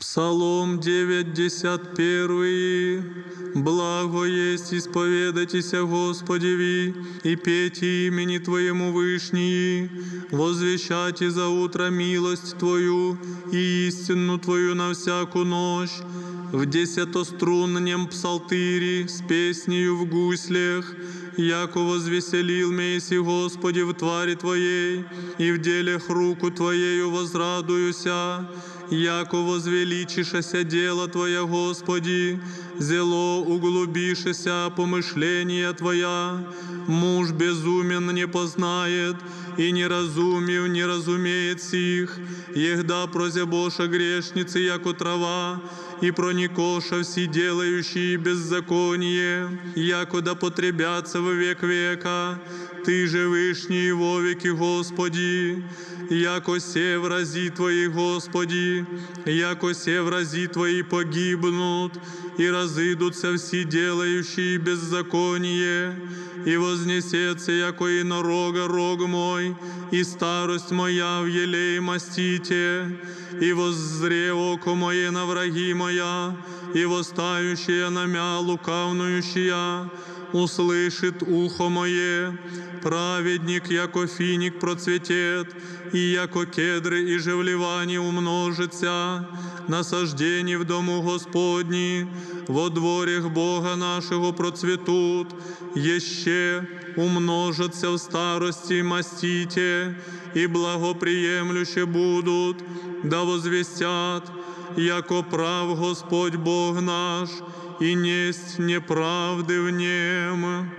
Псалом 91. Благо есть исповедайтеся Господеви и пейте имени Твоему Вышнии, возвещайте за утро милость Твою и истину Твою на всякую ночь, в десятоструннем псалтире с песнею в гуслях, яко возвеселил Месси Господи в твари Твоей, и в делях руку Твоею возрадуюся, яко возвеличишася дело Твоя, Господи, зело углубишися помышления Твоя, муж безумен не познает, и не разумев не разумеет сих, егда прозябоша грешницы, яко трава, и проникоша все делающие беззаконие, якода потребятся во век века, Ты же вышний во веки, Господи, яко се врази Твои, Господи, яко се врази Твои погибнут, и разыдутся все делающие беззаконие, и вознесется, яко нарога, рог мой, и старость моя в елей мастите, и воззре око мое на враги моя, и восстающая на мя лукавнующая, услышит ухо мое, праведник, яко финик процветет, и яко кедры и жевливани умножится, насаждені в дому Господні, во дворях Бога нашого процветут, еще умножатся в старости мастите, и благоприемлюще будут, да возвестят, яко прав Господь Бог наш, и несть неправды в нем.